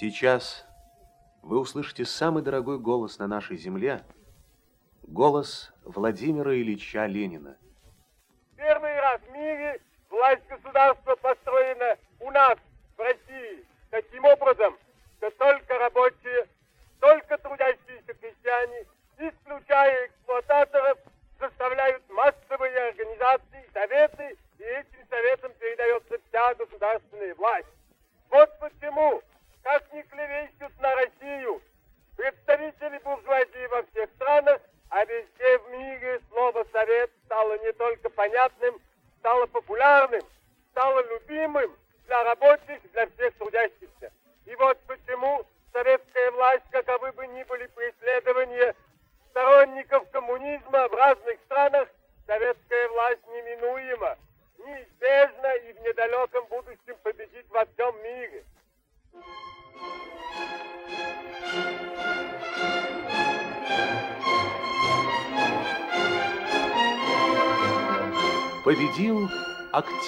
Сейчас вы услышите самый дорогой голос на нашей земле, голос Владимира Ильича Ленина. every boom.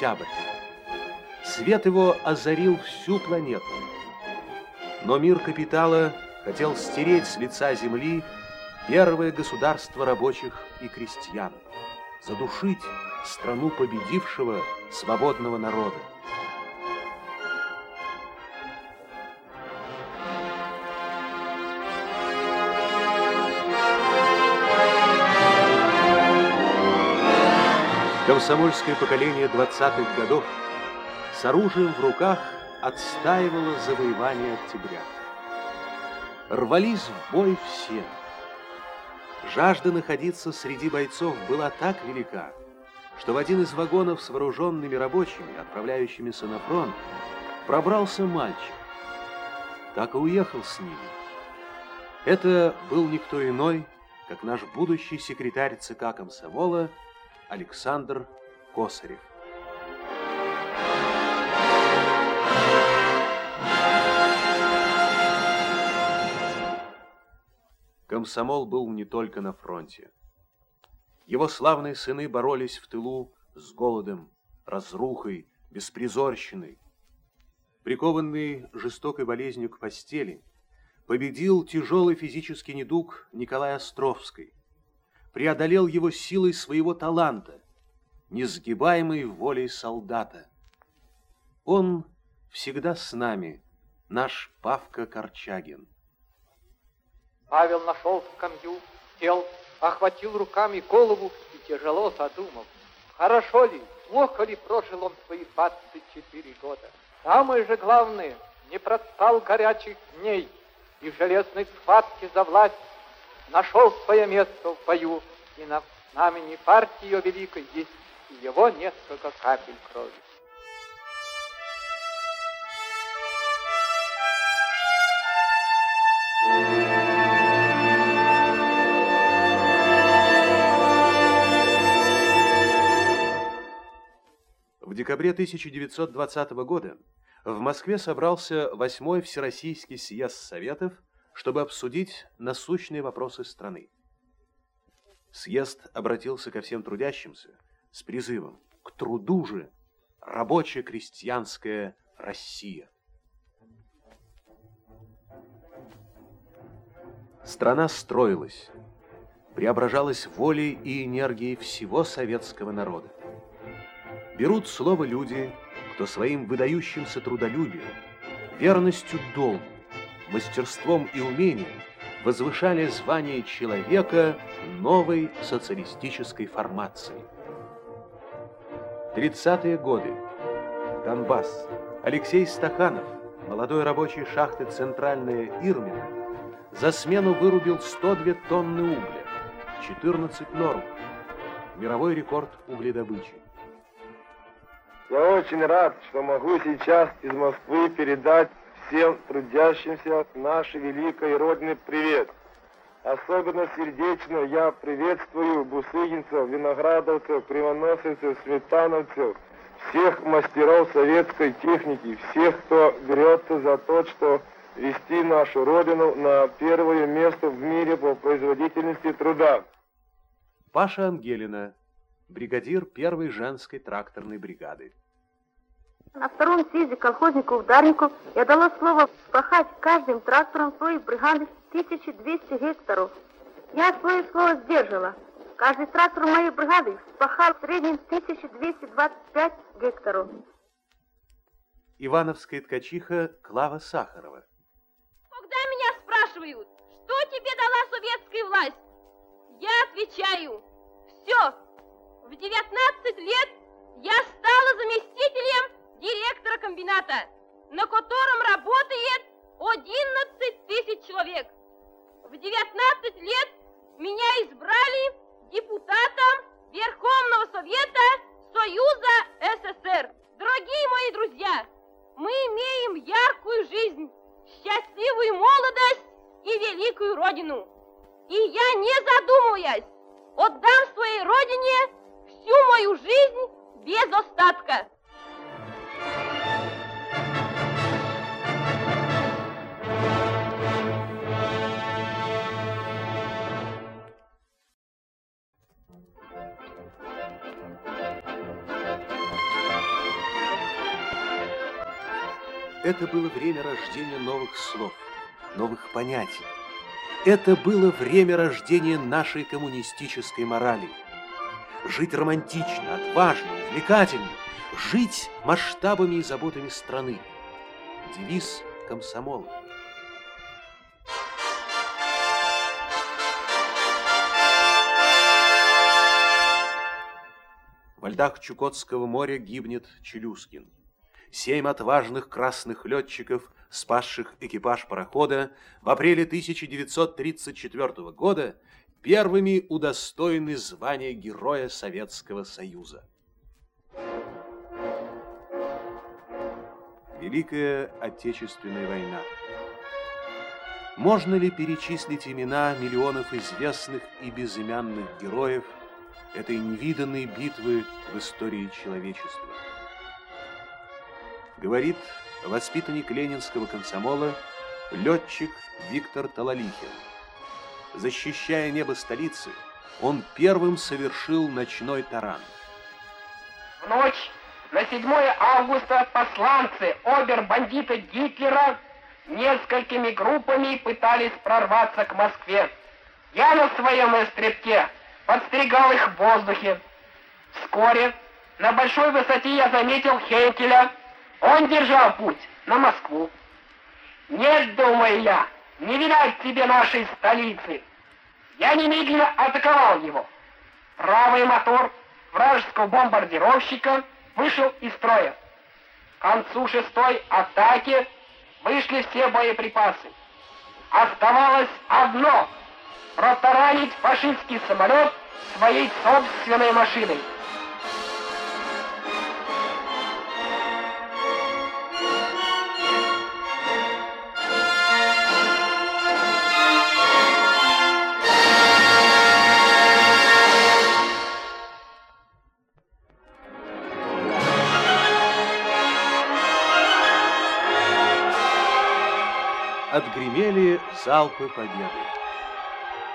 Октябрь. Свет его озарил всю планету. Но мир капитала хотел стереть с лица земли первое государство рабочих и крестьян, задушить страну победившего свободного народа. Комсомольское поколение 20-х годов с оружием в руках отстаивало завоевание октября. Рвались в бой все. Жажда находиться среди бойцов была так велика, что в один из вагонов с вооруженными рабочими, отправляющимися на фронт, пробрался мальчик. Так и уехал с ними. Это был никто иной, как наш будущий секретарь ЦК комсомола Александр Косарев. Комсомол был не только на фронте. Его славные сыны боролись в тылу с голодом, разрухой, беспризорщиной. Прикованный жестокой болезнью к постели, победил тяжелый физический недуг Николай Островский, преодолел его силой своего таланта, несгибаемой волей солдата. Он всегда с нами, наш Павка Корчагин. Павел нашел скамью, сел, охватил руками голову и тяжело задумал. Хорошо ли, плохо ли прожил он свои 24 года? Самое же главное, не проспал горячих дней и в железной схватке за власть нашел свое место в бою, и на знамени партии ее великой есть его несколько капель крови. В декабре 1920 года в Москве собрался восьмой Всероссийский съезд Советов чтобы обсудить насущные вопросы страны. Съезд обратился ко всем трудящимся с призывом к труду же рабочая крестьянская Россия. Страна строилась, преображалась волей и энергией всего советского народа. Берут слово люди, кто своим выдающимся трудолюбием, верностью долгу, мастерством и умением возвышали звание человека новой социалистической формации. 30-е годы. Донбасс. Алексей Стаханов, молодой рабочий шахты «Центральная Ирмина», за смену вырубил 102 тонны угля, 14 норм. Мировой рекорд угледобычи. Я очень рад, что могу сейчас из Москвы передать всем трудящимся нашей великой Родины привет. Особенно сердечно я приветствую бусыгинцев, виноградовцев, кривоносовцев, сметановцев, всех мастеров советской техники, всех, кто берется за то, что вести нашу Родину на первое место в мире по производительности труда. Паша Ангелина, бригадир первой женской тракторной бригады. На втором съезде колхозников-ударников я дала слово пахать каждым трактором своей бригады 1200 гектаров. Я свое слово сдержала. Каждый трактор моей бригады пахал в среднем 1225 гектаров. Ивановская ткачиха Клава Сахарова. Когда меня спрашивают, что тебе дала советская власть, я отвечаю, все. В 19 лет я стала заместителем директора комбината, на котором работает 11 тысяч человек. В 19 лет меня избрали депутатом Верховного Совета Союза СССР. Дорогие мои друзья, мы имеем яркую жизнь, счастливую молодость и великую Родину. И я, не задумываясь, отдам своей Родине всю мою жизнь без остатка. Это было время рождения новых слов, новых понятий. Это было время рождения нашей коммунистической морали. Жить романтично, отважно, увлекательно, жить масштабами и заботами страны. Девиз комсомола. Во льдах Чукотского моря гибнет Челюскин. Семь отважных красных летчиков, спасших экипаж парохода, в апреле 1934 года первыми удостоены звания Героя Советского Союза. Великая Отечественная война. Можно ли перечислить имена миллионов известных и безымянных героев этой невиданной битвы в истории человечества? Говорит воспитанник ленинского комсомола, летчик Виктор Талалихин. Защищая небо столицы, он первым совершил ночной таран. В ночь на 7 августа посланцы обер-бандита Гитлера несколькими группами пытались прорваться к Москве. Я на своем эстребке подстерегал их в воздухе. Вскоре на большой высоте я заметил Хенкеля, он держал путь на Москву. Нет, думаю я, не видать тебе нашей столицы. Я немедленно атаковал его. Правый мотор вражеского бомбардировщика вышел из строя. К концу шестой атаки вышли все боеприпасы. Оставалось одно — протаранить фашистский самолет своей собственной машиной. Отгремели залпы победы.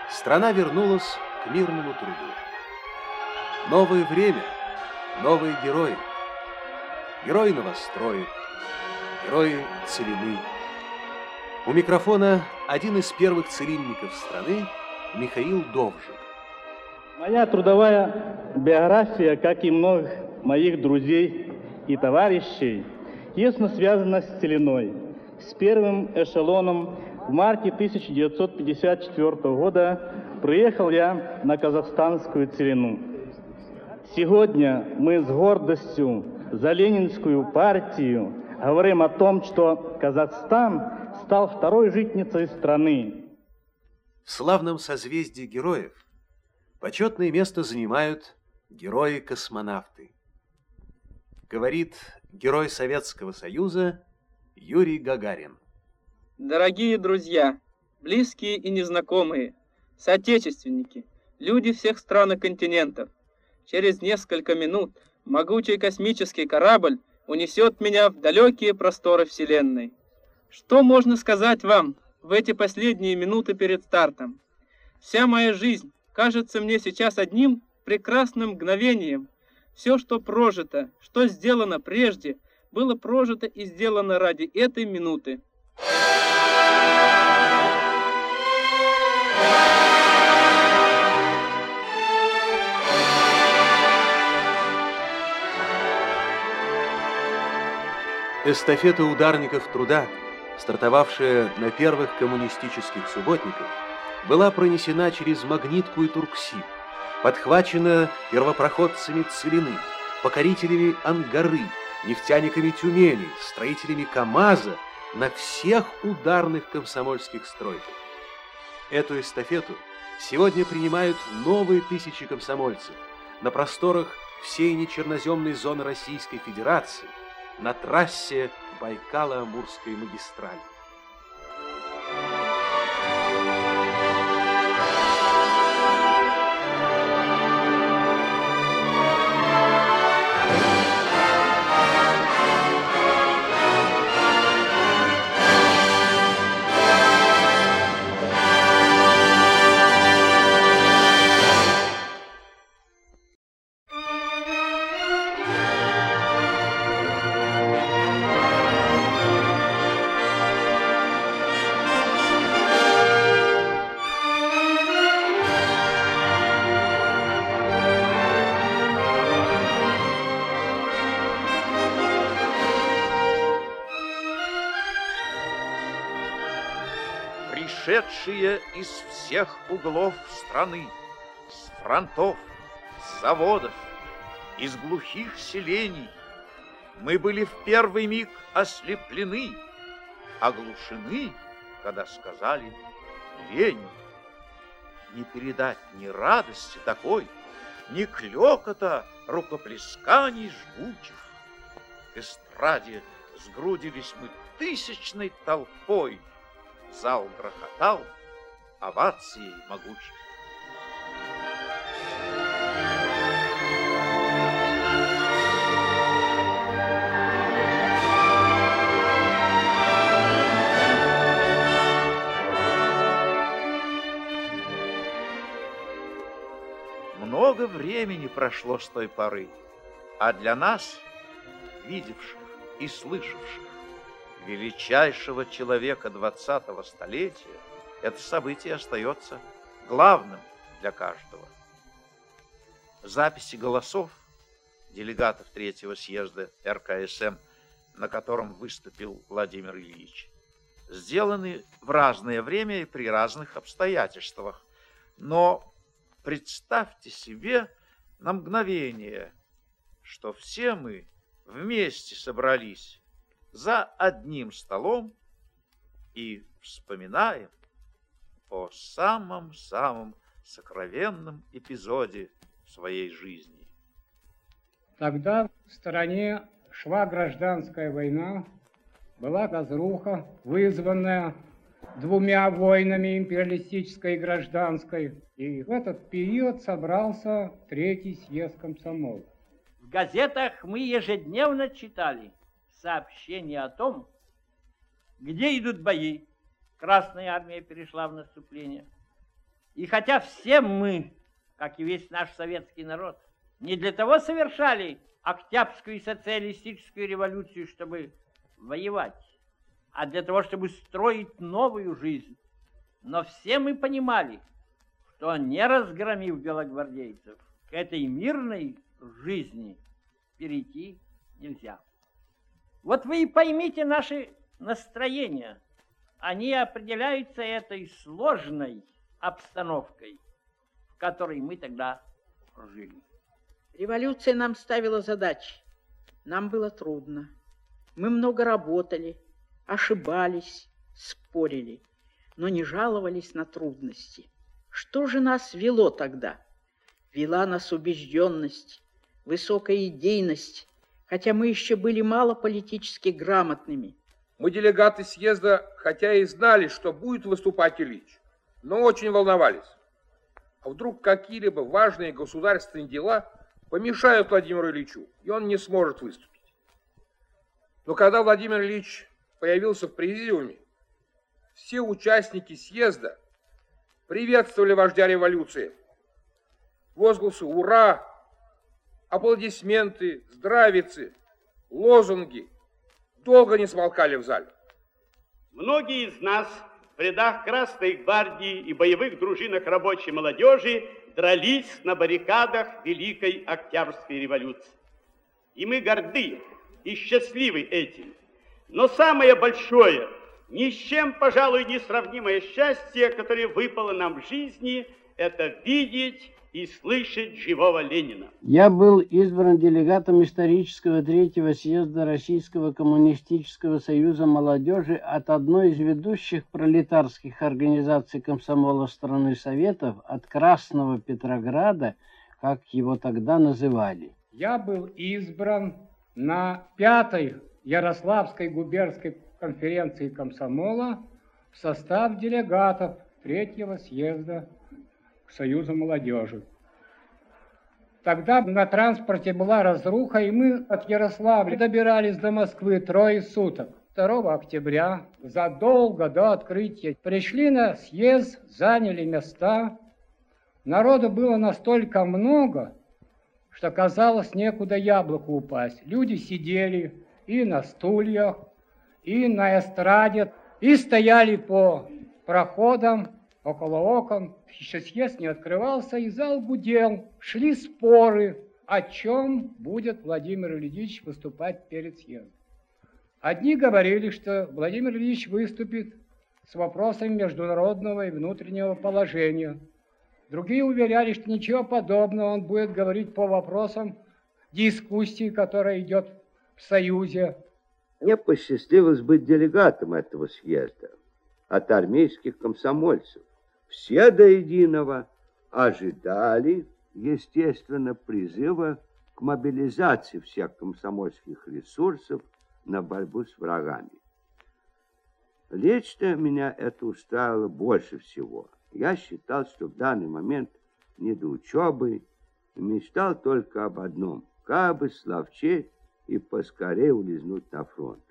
Страна вернулась к мирному труду. Новое время, новые герои. Герои новостроек, герои целины. У микрофона один из первых целинников страны Михаил Довжик. Моя трудовая биография, как и многих моих друзей и товарищей, тесно связана с целиной – с первым эшелоном в марте 1954 года приехал я на казахстанскую целину. Сегодня мы с гордостью за Ленинскую партию говорим о том, что Казахстан стал второй житницей страны. В славном созвездии героев почетное место занимают герои-космонавты. Говорит герой Советского Союза Юрий Гагарин. Дорогие друзья, близкие и незнакомые, соотечественники, люди всех стран и континентов, через несколько минут могучий космический корабль унесет меня в далекие просторы Вселенной. Что можно сказать вам в эти последние минуты перед стартом? Вся моя жизнь кажется мне сейчас одним прекрасным мгновением. Все, что прожито, что сделано прежде – было прожито и сделано ради этой минуты. Эстафета ударников труда, стартовавшая на первых коммунистических субботниках, была пронесена через Магнитку и Туркси, подхвачена первопроходцами Целины, покорителями Ангары, нефтяниками Тюмени, строителями КАМАЗа на всех ударных комсомольских стройках. Эту эстафету сегодня принимают новые тысячи комсомольцев на просторах всей нечерноземной зоны Российской Федерации – на трассе Байкало-Амурской магистрали. Пришедшие из всех углов страны, с фронтов, с заводов, из глухих селений. Мы были в первый миг ослеплены, оглушены, когда сказали Ленин. Не передать ни радости такой, ни клёкота рукоплесканий жгучих. К эстраде сгрудились мы тысячной толпой, Зал грохотал овацией могучих. Много времени прошло с той поры, а для нас, видевших и слышавших, величайшего человека 20-го столетия, это событие остается главным для каждого. Записи голосов делегатов третьего съезда РКСМ, на котором выступил Владимир Ильич, сделаны в разное время и при разных обстоятельствах. Но представьте себе на мгновение, что все мы вместе собрались за одним столом и вспоминаем о самом-самом сокровенном эпизоде своей жизни. Тогда в стороне шла гражданская война, была разруха, вызванная двумя войнами, империалистической и гражданской. И в этот период собрался третий съезд комсомола. В газетах мы ежедневно читали – сообщение о том, где идут бои. Красная армия перешла в наступление. И хотя все мы, как и весь наш советский народ, не для того совершали Октябрьскую социалистическую революцию, чтобы воевать, а для того, чтобы строить новую жизнь. Но все мы понимали, что не разгромив белогвардейцев, к этой мирной жизни перейти нельзя. Вот вы и поймите наши настроения. Они определяются этой сложной обстановкой, в которой мы тогда жили. Революция нам ставила задачи. Нам было трудно. Мы много работали, ошибались, спорили, но не жаловались на трудности. Что же нас вело тогда? Вела нас убежденность, высокая идейность, хотя мы еще были мало политически грамотными. Мы, делегаты съезда, хотя и знали, что будет выступать Ильич, но очень волновались. А вдруг какие-либо важные государственные дела помешают Владимиру Ильичу, и он не сможет выступить. Но когда Владимир Ильич появился в президиуме, все участники съезда приветствовали вождя революции. Возгласы «Ура!» Аплодисменты, здравицы, лозунги, долго не смолкали в зале. Многие из нас в рядах Красной гвардии и боевых дружинах рабочей молодежи дрались на баррикадах Великой Октябрьской революции. И мы горды и счастливы этим. Но самое большое, ни с чем, пожалуй, несравнимое счастье, которое выпало нам в жизни, это видеть и слышать живого Ленина. Я был избран делегатом исторического третьего съезда Российского коммунистического союза молодежи от одной из ведущих пролетарских организаций комсомола страны Советов, от Красного Петрограда, как его тогда называли. Я был избран на пятой Ярославской губернской конференции комсомола в состав делегатов третьего съезда к Союзу молодежи. Тогда на транспорте была разруха, и мы от Ярославля добирались до Москвы трое суток. 2 октября, задолго до открытия, пришли на съезд, заняли места. Народу было настолько много, что казалось некуда яблоку упасть. Люди сидели и на стульях, и на эстраде, и стояли по проходам, около окон, еще съезд не открывался, и зал гудел, шли споры, о чем будет Владимир Ильич выступать перед съездом. Одни говорили, что Владимир Ильич выступит с вопросами международного и внутреннего положения. Другие уверяли, что ничего подобного, он будет говорить по вопросам дискуссии, которая идет в Союзе. Мне посчастливилось быть делегатом этого съезда от армейских комсомольцев все до единого ожидали, естественно, призыва к мобилизации всех комсомольских ресурсов на борьбу с врагами. Лично меня это устраивало больше всего. Я считал, что в данный момент не до учебы, и мечтал только об одном – как бы словче и поскорее улизнуть на фронт.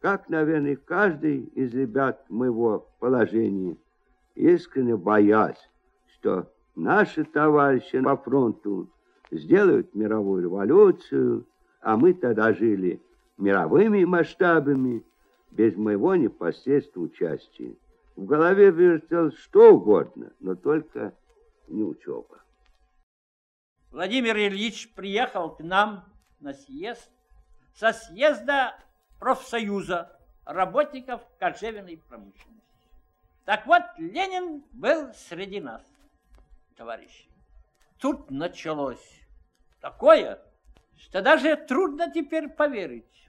Как, наверное, каждый из ребят моего положения – искренне боясь, что наши товарищи по фронту сделают мировую революцию, а мы тогда жили мировыми масштабами без моего непосредственного участия. В голове вертелось что угодно, но только не учеба. Владимир Ильич приехал к нам на съезд со съезда профсоюза работников кожевенной промышленности. Так вот, Ленин был среди нас, товарищи. Тут началось такое, что даже трудно теперь поверить.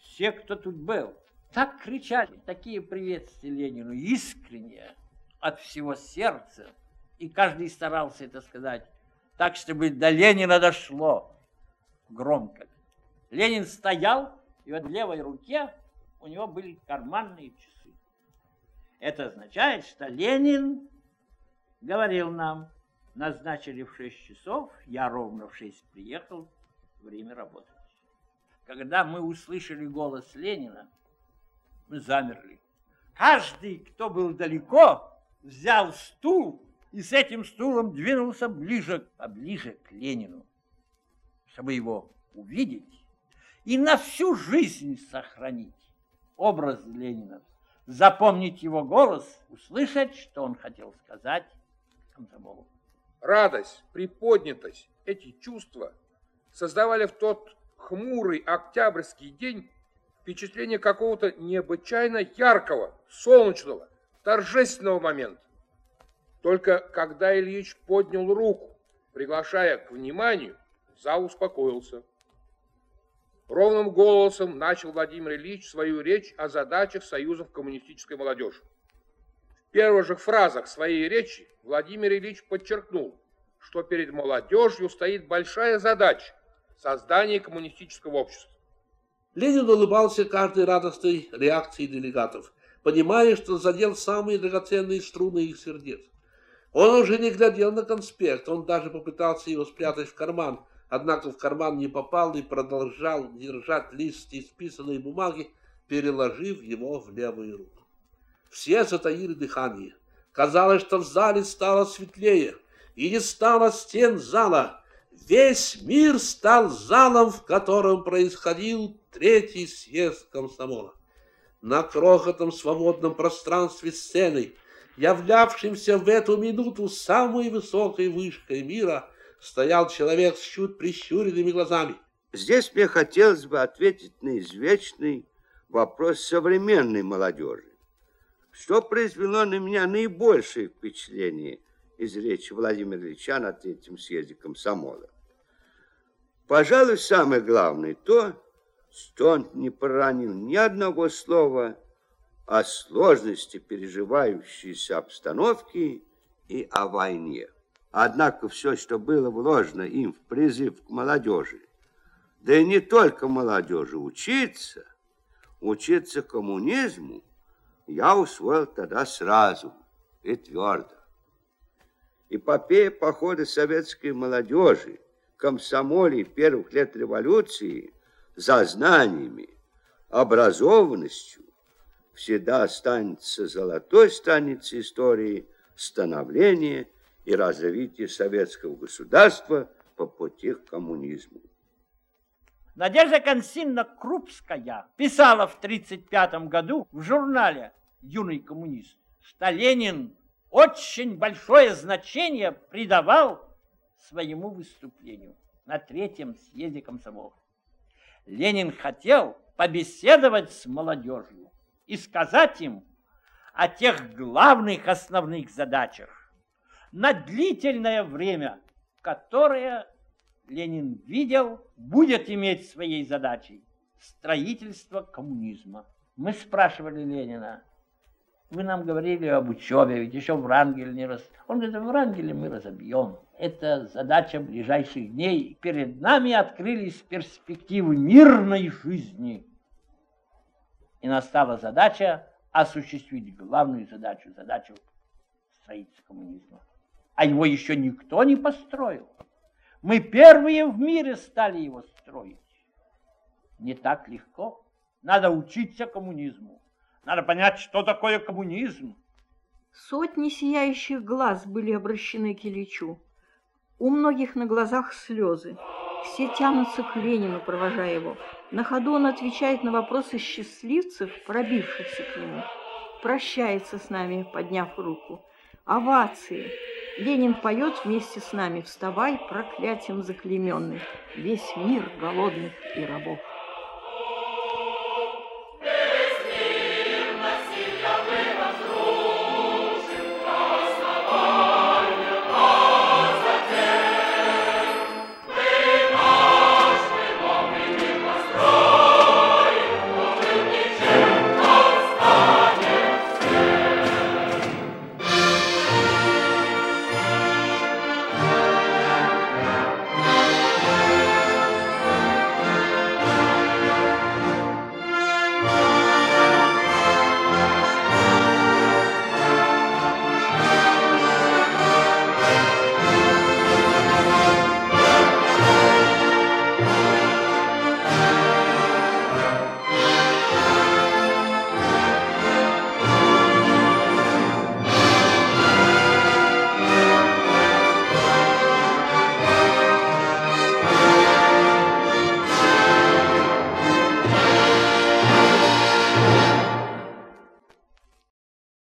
Все, кто тут был, так кричали, такие приветствия Ленину, искренние, от всего сердца. И каждый старался это сказать так, чтобы до Ленина дошло громко. Ленин стоял, и вот в левой руке у него были карманные часы. Это означает, что Ленин говорил нам, назначили в 6 часов, я ровно в 6 приехал, время работать. Когда мы услышали голос Ленина, мы замерли. Каждый, кто был далеко, взял стул и с этим стулом двинулся ближе, поближе к Ленину, чтобы его увидеть и на всю жизнь сохранить образ Ленина запомнить его голос, услышать, что он хотел сказать комсомолу. Радость, приподнятость, эти чувства создавали в тот хмурый октябрьский день впечатление какого-то необычайно яркого, солнечного, торжественного момента. Только когда Ильич поднял руку, приглашая к вниманию, зал успокоился. Ровным голосом начал Владимир Ильич свою речь о задачах союзов коммунистической молодежи. В первых же фразах своей речи Владимир Ильич подчеркнул, что перед молодежью стоит большая задача – создание коммунистического общества. Ленин улыбался каждой радостной реакции делегатов, понимая, что задел самые драгоценные струны их сердец. Он уже не глядел на конспект, он даже попытался его спрятать в карман – однако в карман не попал и продолжал держать лист исписанной бумаги, переложив его в левую руку. Все затаили дыхание. Казалось, что в зале стало светлее, и не стало стен зала. Весь мир стал залом, в котором происходил третий съезд комсомола. На крохотном свободном пространстве сцены, являвшимся в эту минуту самой высокой вышкой мира, стоял человек с чуть прищуренными глазами. Здесь мне хотелось бы ответить на извечный вопрос современной молодежи. Что произвело на меня наибольшее впечатление из речи Владимира Ильича на третьем съезде комсомола? Пожалуй, самое главное то, что он не проронил ни одного слова о сложности переживающейся обстановки и о войне. Однако все, что было вложено им в призыв к молодежи, да и не только молодежи, учиться, учиться коммунизму, я усвоил тогда сразу и твердо. Эпопея похода советской молодежи, комсомоле первых лет революции за знаниями, образованностью всегда останется золотой страницей истории становления и развития советского государства по пути к коммунизму. Надежда Константиновна Крупская писала в 1935 году в журнале «Юный коммунист», что Ленин очень большое значение придавал своему выступлению на третьем съезде комсомола. Ленин хотел побеседовать с молодежью и сказать им о тех главных основных задачах на длительное время, которое Ленин видел, будет иметь своей задачей строительство коммунизма. Мы спрашивали Ленина, вы нам говорили об учебе, ведь еще Врангель не раз... Он говорит, Врангеля мы разобьем. Это задача ближайших дней. Перед нами открылись перспективы мирной жизни. И настала задача осуществить главную задачу, задачу строительства коммунизма. А его еще никто не построил. Мы первые в мире стали его строить. Не так легко. Надо учиться коммунизму. Надо понять, что такое коммунизм. Сотни сияющих глаз были обращены к Ильичу. У многих на глазах слезы. Все тянутся к Ленину, провожая его. На ходу он отвечает на вопросы счастливцев, пробившихся к нему. Прощается с нами, подняв руку. Овации. Ленин поет вместе с нами «Вставай, проклятием заклеменный, весь мир голодных и рабов».